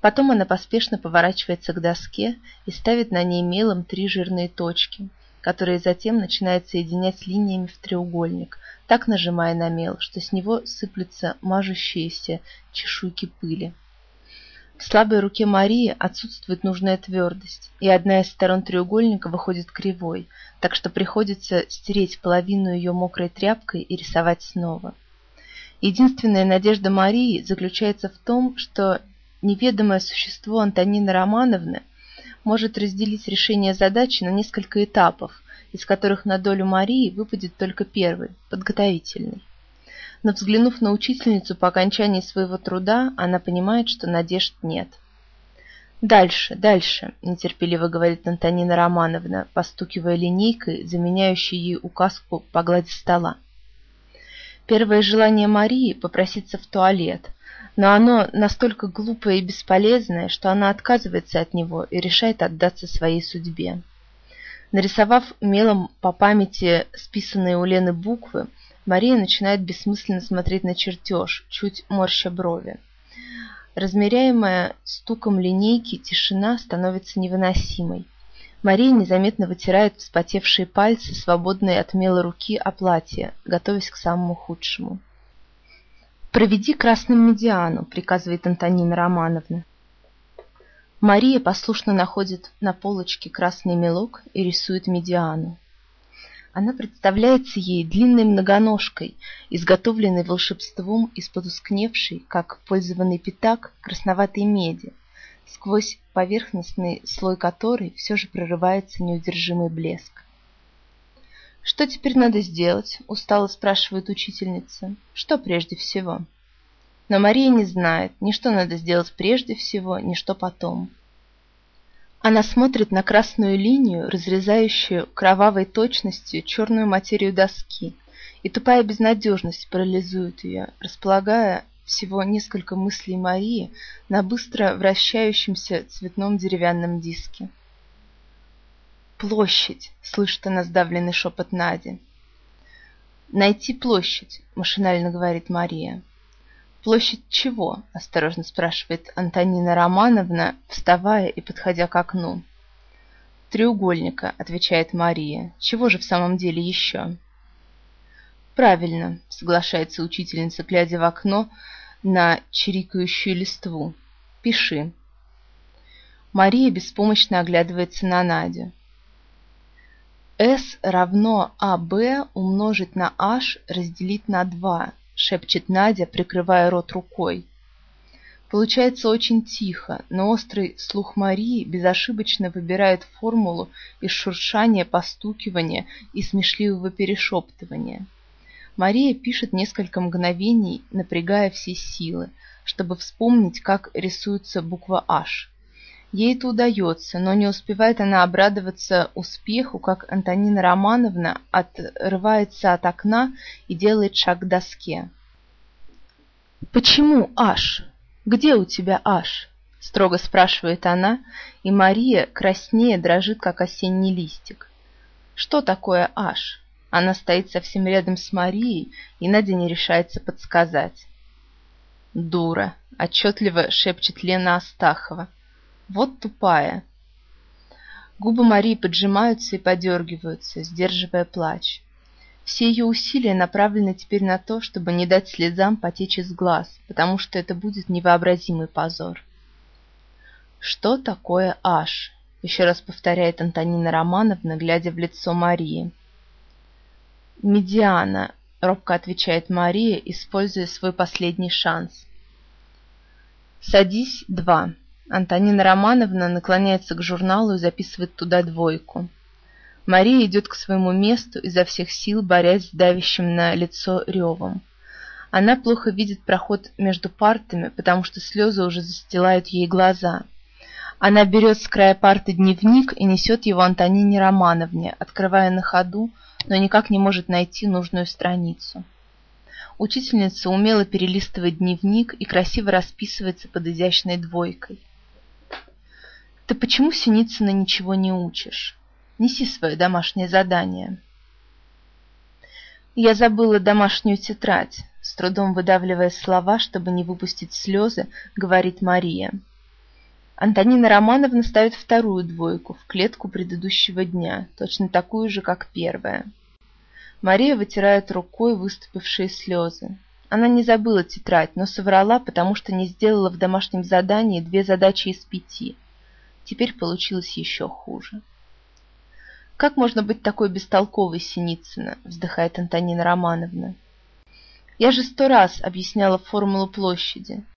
Потом она поспешно поворачивается к доске и ставит на ней мелом три жирные точки, которые затем начинает соединять линиями в треугольник, так нажимая на мел, что с него сыплются мажущиеся чешуйки пыли. В слабой руке Марии отсутствует нужная твердость, и одна из сторон треугольника выходит кривой, так что приходится стереть половину ее мокрой тряпкой и рисовать снова. Единственная надежда Марии заключается в том, что неведомое существо Антонины Романовны может разделить решение задачи на несколько этапов, из которых на долю Марии выпадет только первый, подготовительный. Но взглянув на учительницу по окончании своего труда, она понимает, что надежд нет. «Дальше, дальше», – нетерпеливо говорит Антонина Романовна, постукивая линейкой, заменяющей ей указку по глади стола. Первое желание Марии – попроситься в туалет, но оно настолько глупое и бесполезное, что она отказывается от него и решает отдаться своей судьбе. Нарисовав мелом по памяти списанные у Лены буквы, Мария начинает бессмысленно смотреть на чертеж, чуть морща брови. Размеряемая стуком линейки, тишина становится невыносимой. Мария незаметно вытирает вспотевшие пальцы, свободные от мела руки, о платье, готовясь к самому худшему. «Проведи красным медиану», — приказывает Антонина Романовна. Мария послушно находит на полочке красный мелок и рисует медиану. Она представляется ей длинной многоножкой, изготовленной волшебством из потускневшей, как пользованный пятак, красноватой меди, сквозь поверхностный слой которой все же прорывается неудержимый блеск. «Что теперь надо сделать?» – устало спрашивает учительница. «Что прежде всего?» Но Мария не знает ни что надо сделать прежде всего, ни что потом. Она смотрит на красную линию, разрезающую кровавой точностью черную материю доски, и тупая безнадежность парализует ее, располагая всего несколько мыслей Марии на быстро вращающемся цветном деревянном диске. «Площадь!» — слышит она сдавленный шепот Нади. «Найти площадь», — машинально говорит Мария. «Площадь чего?» – осторожно спрашивает Антонина Романовна, вставая и подходя к окну. «Треугольника», – отвечает Мария. «Чего же в самом деле еще?» «Правильно», – соглашается учительница, глядя в окно на чирикающую листву. «Пиши». Мария беспомощно оглядывается на Надю. S равно AB умножить на H разделить на 2 шепчет Надя, прикрывая рот рукой. Получается очень тихо, но острый слух Марии безошибочно выбирает формулу из шуршания, постукивания и смешливого перешептывания. Мария пишет несколько мгновений, напрягая все силы, чтобы вспомнить, как рисуется буква «H». Ей это удается, но не успевает она обрадоваться успеху, как Антонина Романовна отрывается от окна и делает шаг к доске. «Почему аж? Где у аж?» аж?» — строго спрашивает она, и Мария краснее дрожит, как осенний листик. «Что такое аж?» Она стоит совсем рядом с Марией, и Надя не решается подсказать. «Дура!» — отчетливо шепчет Лена Астахова. Вот тупая. Губы Марии поджимаются и подергиваются, сдерживая плач. Все ее усилия направлены теперь на то, чтобы не дать слезам потечь из глаз, потому что это будет невообразимый позор. «Что такое аж?» — еще раз повторяет Антонина Романовна, глядя в лицо Марии. «Медиана», — робко отвечает Мария, используя свой последний шанс. «Садись, два». Антонина Романовна наклоняется к журналу и записывает туда двойку. Мария идет к своему месту, изо всех сил борясь с давящим на лицо ревом. Она плохо видит проход между партами, потому что слезы уже застилают ей глаза. Она берет с края парты дневник и несет его Антонине Романовне, открывая на ходу, но никак не может найти нужную страницу. Учительница умело перелистывает дневник и красиво расписывается под изящной двойкой. Ты почему Синицына ничего не учишь? Неси свое домашнее задание. Я забыла домашнюю тетрадь, с трудом выдавливая слова, чтобы не выпустить слезы, говорит Мария. Антонина Романовна ставит вторую двойку в клетку предыдущего дня, точно такую же, как первая. Мария вытирает рукой выступившие слезы. Она не забыла тетрадь, но соврала, потому что не сделала в домашнем задании две задачи из пяти. Теперь получилось еще хуже. «Как можно быть такой бестолковой, Синицына?» — вздыхает Антонина Романовна. «Я же сто раз объясняла формулу площади.